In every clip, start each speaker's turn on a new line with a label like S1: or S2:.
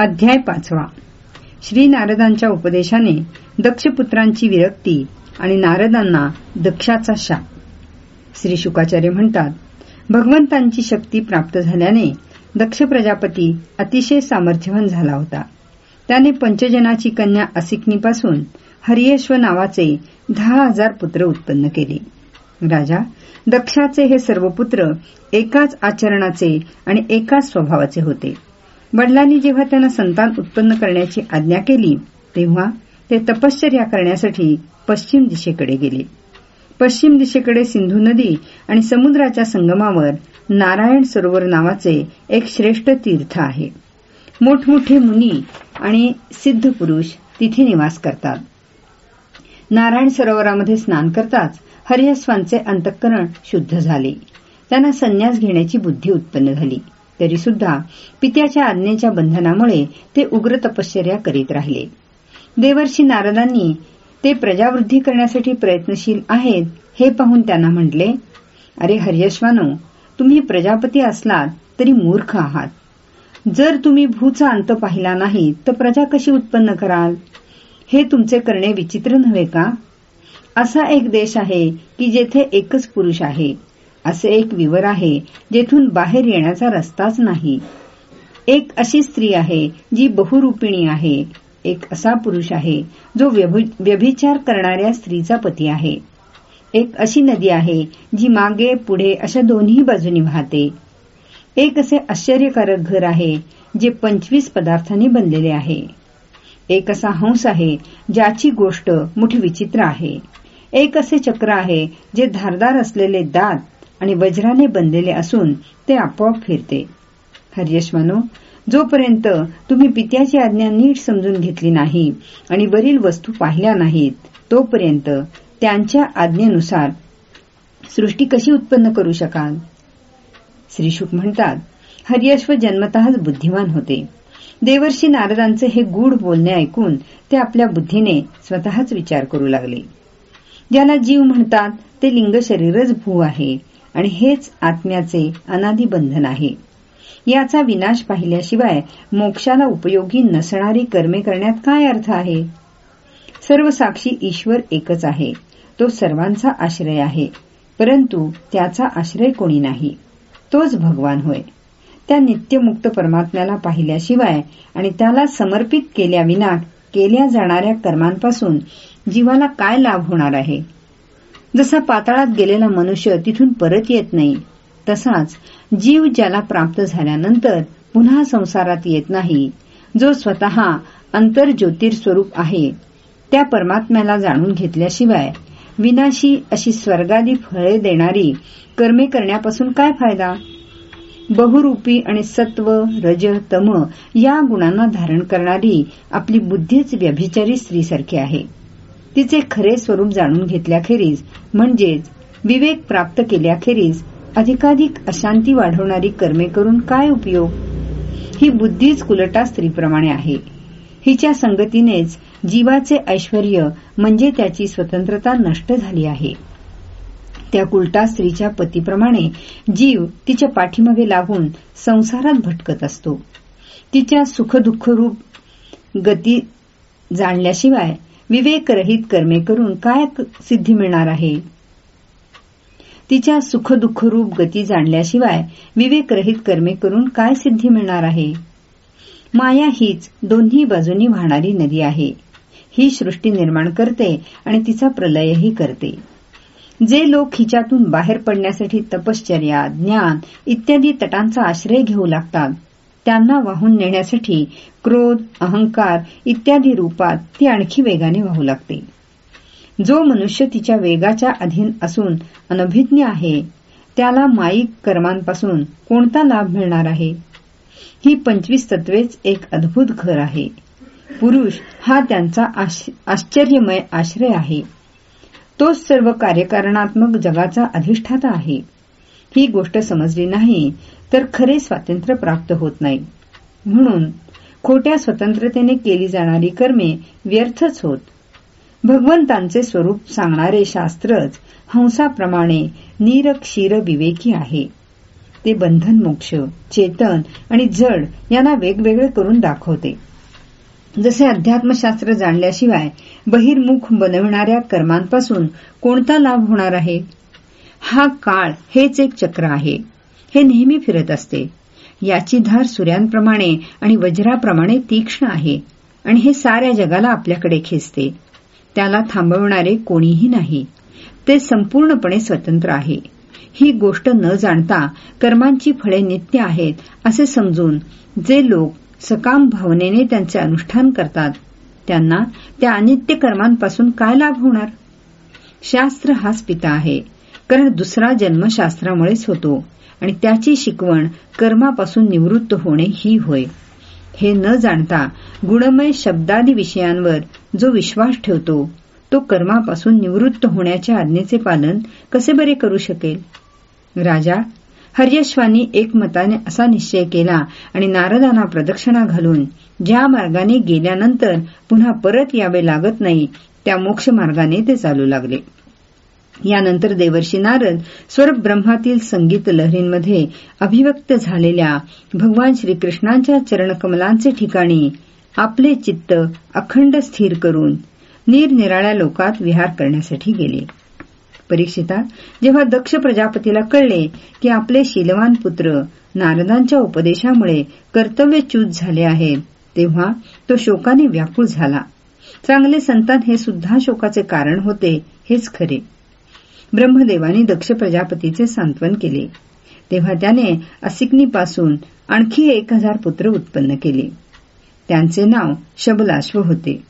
S1: अध्याय पाचवा. श्री नारदांच्या उपदेशाने दक्षपुत्रांची विरक्ती आणि नारदांना दक्षाचा शाप. श्री शुकाचार्य म्हणतात भगवंतांची शक्ती प्राप्त झाल्याने दक्ष प्रजापती अतिशय सामर्थ्यवान झाला होता. त्याने पंचजनाची कन्या असिकनीपासून हरियश्व नावाचे दहा हजार पुत्र उत्पन्न केले. राजा दक्षाचे हे सर्व पुत्र एकाच आचरणाचे आणि एकाच स्वभावाचे होते. वडिलांनी जेव्हा त्यांना संतान उत्पन्न करण्याची आज्ञा केली तेव्हा ते तपश्चर्या करण्यासाठी पश्चिम दिशेकडे गेले. पश्चिम दिशेकडे सिंधू नदी आणि समुद्राच्या संगमावर नारायण सरोवर नावाचे एक श्रेष्ठ तीर्थ आहे. मोठमोठे मुनी आणि सिद्ध पुरुष तिथे निवास करतात. नारायण सरोवरामध्ये स्नान करताच हरियस्वांचे अंतःकरण शुद्ध झाले. त्यांना संन्यास घेण्याची बुद्धी उत्पन्न झाली. तरीसुद्धा पित्याच्या आज्ञेच्या बंधनामुळे ते उग्र तपश्चर्या करीत राहिले. देवर्षी नारदांनी ते प्रजावृद्धी करण्यासाठी प्रयत्नशील आहेत हे पाहून त्यांना म्हटले अरे हर्यश्वानो तुम्ही प्रजापती असलात तरी मूर्ख आहात. जर तुम्ही भूचा अंत पाहिला नाही तर प्रजा कशी उत्पन्न कराल? हे तुमचे करणे विचित्र नव्हे का? असा एक देश आहे की जेथे एकच पुरुष आहे. असे एक विवर आहे जेथून बाहेर येण्याचा रस्ताच नाही. एक अशी स्त्री आहे जी बहुरूपिणी आहे. एक असा पुरुष आहे जो व्यभिचार करणाऱ्या स्त्रीचा पती आहे. एक अशी नदी आहे जी मागे पुढे अशा दोन्ही बाजूनी वाहते. एक असे आश्चर्यकारक घर आहे जे पंचवीस पदार्थांनी बनलेले आहे. एक असा हंस आहे ज्याची गोष्ट मोठी विचित्र आहे. एक असे चक्र आहे जे धारदार असलेले दात आणि वज्राने बनलेले असून ते आपोआप फिरते. हर्यश्वानो जोपर्यंत तुम्ही पित्याची आज्ञा नीट समजून घेतली नाही आणि वरील वस्तू पाहिल्या नाहीत तोपर्यंत त्यांच्या आज्ञेनुसार सृष्टी कशी उत्पन्न करू शकाल? श्रीशुक म्हणतात हरियश्व जन्मतःच बुद्धिमान होते. देवर्षी नारदांचे हे गूढ बोलणे ऐकून ते आपल्या बुद्धीने स्वतःच विचार करू लागले. ज्याला जीव म्हणतात ते लिंग शरीरच भू आहे. आणि हेच आत्म्याचे अनादी बंधन आहे. याचा विनाश पाहिल्याशिवाय मोक्षाला उपयोगी नसणारी कर्मे करण्यात काय अर्थ आहे? सर्व साक्षी ईश्वर एकच आहे. तो सर्वांचा आश्रय आहे. परंतु त्याचा आश्रय कोणी नाही. तोच भगवान होय. त्या नित्यमुक्त परमात्म्याला पाहिल्याशिवाय आणि त्याला समर्पित केल्याविना केल्या जाणाऱ्या कर्मांपासून जीवाला काय लाभ होणार आहे? जसा पाताळात गेलेला मनुष्य तिथून परत येत नाही तसाच जीव ज्याला प्राप्त झाल्यानंतर पुन्हा संसारात येत नाही जो स्वतः अंतर्ज्योतिर्स्वरूप आहे त्या परमात्म्याला जाणून घेतल्याशिवाय विनाशी अशी स्वर्गादी फळे देणारी कर्मे करण्यापासून काय फायदा? बहुरूपी आणि सत्व रज तम या गुणांना धारण करणारी आपली बुद्धीच व्यभिचारी स्त्रीसारखी आहे. तिचे खरे स्वरूप जाणून घेतल्याखेरीज म्हणजेच विवेक प्राप्त केल्याखेरीज अधिकाधिक अशांती वाढवणारी कर्मे करून काय उपयोग? ही बुद्धीच कुलटा स्त्रीप्रमाणे आहे. हिच्या संगतीनेच जीवाचे ऐश्वर म्हणजे त्याची स्वतंत्रता नष्ट झाली आहे. त्या कुलटा स्त्रीच्या पतीप्रमाणे जीव तिच्या पाठीमागे लागून संसारात भटकत असतो. तिच्या सुखदुःखरूप गती जाणल्याशिवाय विवेकरहित कर्मे करून काय सिद्धी मिळणार आहे? तिच्या सुखदुःखरूप गती जाणल्याशिवाय विवेकरहित कर्मे करून काय सिद्धी मिळणार आहे? माया हीच दोन्ही बाजूंनी वाहणारी नदी आहे. ही सृष्टी निर्माण करते आणि तिचा प्रलयही करते. जे लोक हिच्यातून बाहेर पडण्यासाठी तपश्चर्या ज्ञान इत्यादी तटांचा आश्रय घेऊ लागतात त्यांना वाहून नेण्यासाठी क्रोध अहंकार इत्यादी रूपात ती आणखी वेगाने वाहू लागते. जो मनुष्य तिच्या वेगाच्या अधीन असून अनभिज्ञ आहे त्याला माईक कर्मांपासून कोणता लाभ मिळणार आहे? ही पंचवीस तत्वेच एक अद्भुत घर आहे. पुरुष हा त्यांचा आश्चर्यमय आश्रय आहे. तोच सर्व कार्यकारणात्मक जगाचा अधिष्ठाता आहे. ही गोष्ट समजली नाही तर खरे स्वातंत्र्य प्राप्त होत नाही. म्हणून खोट्या स्वतंत्रतेने केली जाणारी कर्मे व्यर्थच होत. भगवंतांचे स्वरूप सांगणारे शास्त्रच हंसाप्रमाणे निरक्षीर विवेकी आहे. ते बंधन मोक्ष चेतन आणि जड यांना वेगवेगळे करून दाखवते. जसे अध्यात्मशास्त्र जाणल्याशिवाय बहिर्मुख बनविणाऱ्या कर्मांपासून कोणता लाभ होणार आहे? हा काळ हेच एक चक्र आहे. हे नेहमी फिरत असते. याची धार सूर्यांप्रमाणे आणि वज्राप्रमाणे तीक्ष्ण आहे आणि हे साऱ्या जगाला आपल्याकडे खेचते. त्याला थांबवणारे कोणीही नाही. ते संपूर्णपणे स्वतंत्र आहे. ही गोष्ट न जाणता कर्मांची फळे नित्य आहेत असे समजून जे लोक सकाम भावनेने त्यांचे अनुष्ठान करतात त्यांना त्या अनित्य कर्मांपासून काय लाभ होणार? शास्त्र हाच पिता आहे. कारण दुसरा जन्म शास्त्रामुळेच होतो आणि त्याची शिकवण कर्मापासून निवृत्त होणे ही होय. हे न जाणता गुणमय शब्दादी विषयांवर जो विश्वास ठेवतो तो कर्मापासून निवृत्त होण्याच्या आज्ञेचे पालन कसे बरे करू शकेल? राजा हर्यश्वानी एकमताने असा निश्चय केला आणि नारदांना प्रदक्षिणा घालून ज्या मार्गाने गेल्यानंतर पुन्हा परत यावे लागत नाही त्या मोक्ष मार्गाने ते चालू लागले. यानंतर देवर्षी नारद स्वरब्रह्मातील संगीत लहरींमध्ये अभिव्यक्त झालेल्या भगवान श्रीकृष्णांच्या चरणकमलांचे ठिकाणी आपले चित्त अखंड स्थिर करून निरनिराळ्या लोकात विहार करण्यासाठी गेले. परीक्षिता जेव्हा दक्ष प्रजापतीला कळले की आपले शीलवान पुत्र नारदांच्या उपदेशामुळे कर्तव्यच्यूत झाले आहेत तेव्हा तो शोकाने व्याकुळ झाला. चांगले संतान हे सुद्धा शोकाचे कारण होते हेच खरे. ब्रह्मदेवानी दक्ष प्रजापतीचे सांत्वन केले. तेव्हा त्याने असिग्नीपासून आणखी एक हजार पुत्र उत्पन्न केले. त्यांचे नाव शबलाश्व होते.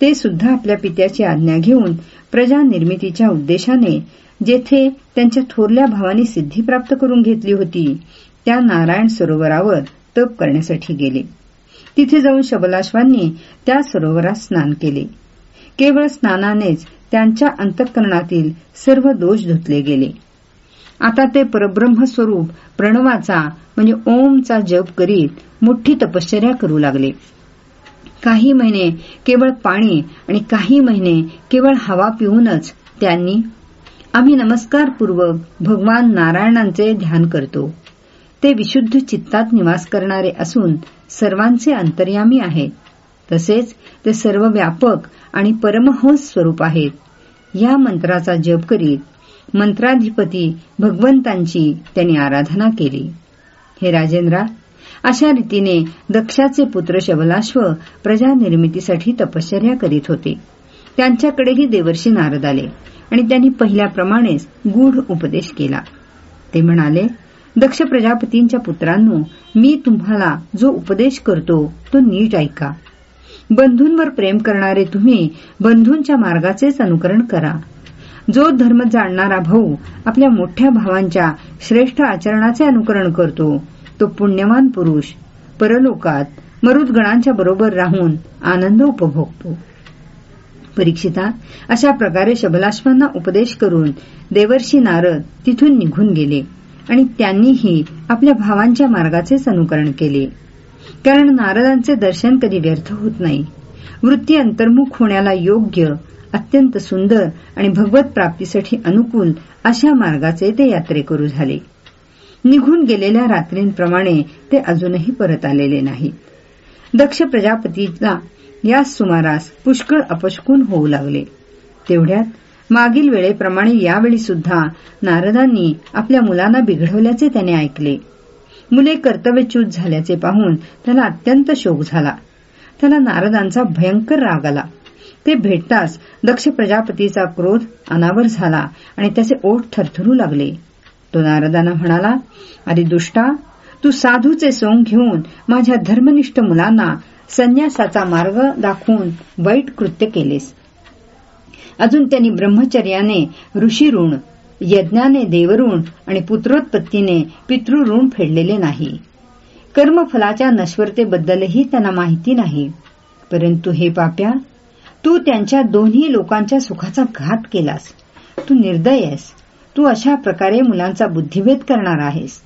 S1: ते सुद्धा आपल्या पित्याची आज्ञा घेऊन प्रजा निर्मितीच्या उद्देशाने जेथे त्यांच्या थोरल्या भावानी सिद्धी प्राप्त करून घेतली होती त्या नारायण सरोवरावर तप करण्यासाठी गेले. तिथे जाऊन शबलाश्वांनी त्या सरोवरात स्नान केले. केवळ स्नानानेच त्यांच्या अंतःकरणातील सर्व दोष धुतले गेले. आता ते परब्रह्म स्वरूप प्रणवाचा म्हणजे ओमचा जप करीत मोठी तपश्चर्या करू लागले. काही महिने केवळ पाणी आणि काही महिने केवळ हवा पिऊनच त्यांनी आम्ही नमस्कारपूर्वक भगवान नारायणांचे ध्यान करतो. ते विशुद्ध चित्तात निवास करणारे असून सर्वांचे अंतर्यामी आहेत. तसेच ते सर्व व्यापक आणि परमहंस स्वरूप आहेत. या मंत्राचा जप करीत मंत्राधिपती भगवंतांची त्यांनी आराधना केली. हे राजेंद्रा अशा रीतीने दक्षाचे पुत्र शबलाश्व प्रजा निर्मितीसाठी तपश्चर्या करीत होते. त्यांच्याकडेही देवर्षी नारद आले आणि त्यांनी पहिल्याप्रमाणेच गूढ उपदेश केला. ते म्हणाले दक्ष प्रजापतींच्या पुत्रांनो मी तुम्हाला जो उपदेश करतो तो नीट ऐका. बंधूंवर प्रेम करणारे तुम्ही बंधूंच्या मार्गाचेच अनुकरण करा. जो धर्म जाणणारा भाऊ आपल्या मोठ्या भावांच्या श्रेष्ठ आचरणाचे अनुकरण करतो तो पुण्यवान पुरुष परलोकात मरुदगणांच्या बरोबर राहून आनंद उपभोगतो. परीक्षिता अशा प्रकारे शबलाश्वांना उपदेश करून देवर्षी नारद तिथून निघून गेले आणि त्यांनीही आपल्या भावांच्या मार्गाचेच अनुकरण केले. कारण नारदांचे दर्शन कधी व्यर्थ होत नाही. वृत्ती अंतर्मुख होण्याला योग्य अत्यंत सुंदर आणि भगवत प्राप्तीसाठी अनुकूल अशा मार्गाचे ते यात्रेकरू झाले. निघून गेलेल्या रात्रींप्रमाणे ते अजूनही परत आलेले नाहीत. दक्ष प्रजापतीला या सुमारास पुष्कळ अपशकून होऊ लागले. तेवढ्यात मागील वेळेप्रमाणे यावेळी सुद्धा नारदांनी आपल्या मुलांना बिघडवल्याचे त्याने ऐकले. मुले कर्तव्यच्यूत झाल्याचे पाहून त्याला अत्यंत शोक झाला. त्याला नारदांचा भयंकर राग आला. ते भेटताच दक्ष प्रजापतीचा क्रोध अनावर झाला आणि त्याचे ओठ थरथरू लागले. तो नारदांना म्हणाला अरे दुष्टा तू साधूचे सोंग घेऊन माझ्या धर्मनिष्ठ मुलांना संन्यासाचा मार्ग दाखवून वाईट कृत्य केलेस. अजून त्यांनी ब्रह्मचर्याने ऋषी ऋण यज्ञाने देवऋण आणि पुत्रोत्पत्तीने पितृऋण फेडलेले नाही. कर्मफलाच्या नश्वरतेबद्दलही त्यांना माहिती नाही. परंतु हे पाप्या तू त्यांच्या दोन्ही लोकांच्या सुखाचा घात केलास. तू निर्दय आहेस. तू अशा प्रकारे मुलांचा बुद्धिभेद करणार आहेस.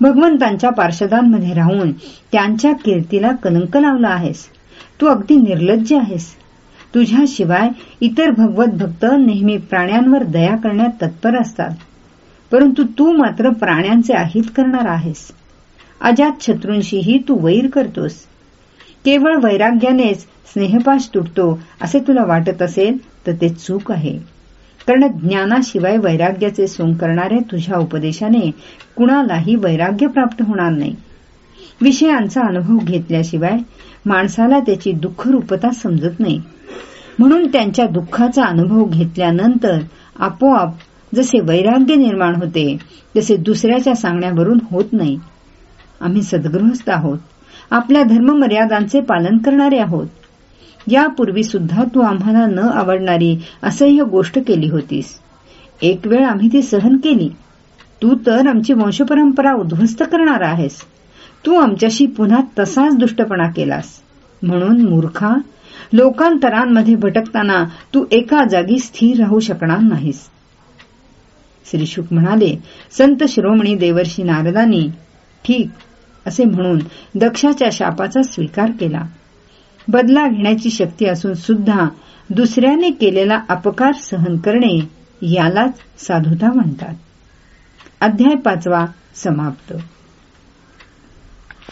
S1: भगवंतांच्या पार्षदांमध्ये राहून त्यांच्या कीर्तीला कलंक लावला आहेस. तू अगदी निर्लज्ज आहेस. तुझ्याशिवाय इतर भगवत भक्त नेहमी प्राण्यांवर दया करण्यात तत्पर असतात. परंतु तू मात्र प्राण्यांचे अहित करणार आहेस. अजात शत्रूंशीही तू वैर करतोस. केवळ वैराग्यानेच स्नेहपाश तुटतो असे तुला वाटत असेल तर ते चूक आहे. कारण ज्ञानाशिवाय वैराग्याचे सोंग करणाऱ्या तुझ्या उपदेशाने कुणालाही वैराग्य प्राप्त होणार नाही. विषयांचा अनुभव घेतल्याशिवाय माणसाला त्याची दुःखरूपता समजत नाही. म्हणून त्यांच्या दुःखाचा अनुभव घेतल्यानंतर आपोआप जसे वैराग्य निर्माण होते तसे दुसऱ्याच्या सांगण्यावरून होत नाही. आम्ही सद्गृहस्थ आहोत. आपल्या धर्ममर्यादांचे पालन करणारे आहोत. यापूर्वी सुद्धा तू आम्हाला न आवडणारी असह्य गोष्ट केली होतीस. एक वेळ आम्ही ती सहन केली. तू तर आमची वंशपरंपरा उद्ध्वस्त करणार आहेस. तू आमच्याशी पुन्हा तसाच दुष्टपणा केलास. म्हणून मूर्खा लोकांतरांमध्ये भटकताना तू एका जागी स्थिर राहू शकणार नाहीस. श्री शुक म्हणाले संत शिरोमणी देवर्षी नारदांनी ठीक असे म्हणून दक्षाच्या शापाचा स्वीकार केला. बदला घेण्याची शक्ती असून सुद्धा दुसऱ्याने केलेला अपकार सहन करणे यालाच साधुता म्हणतात. अध्याय पाचवा समाप्त.